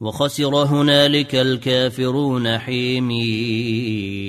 وخسر هنالك الكافرون حيمين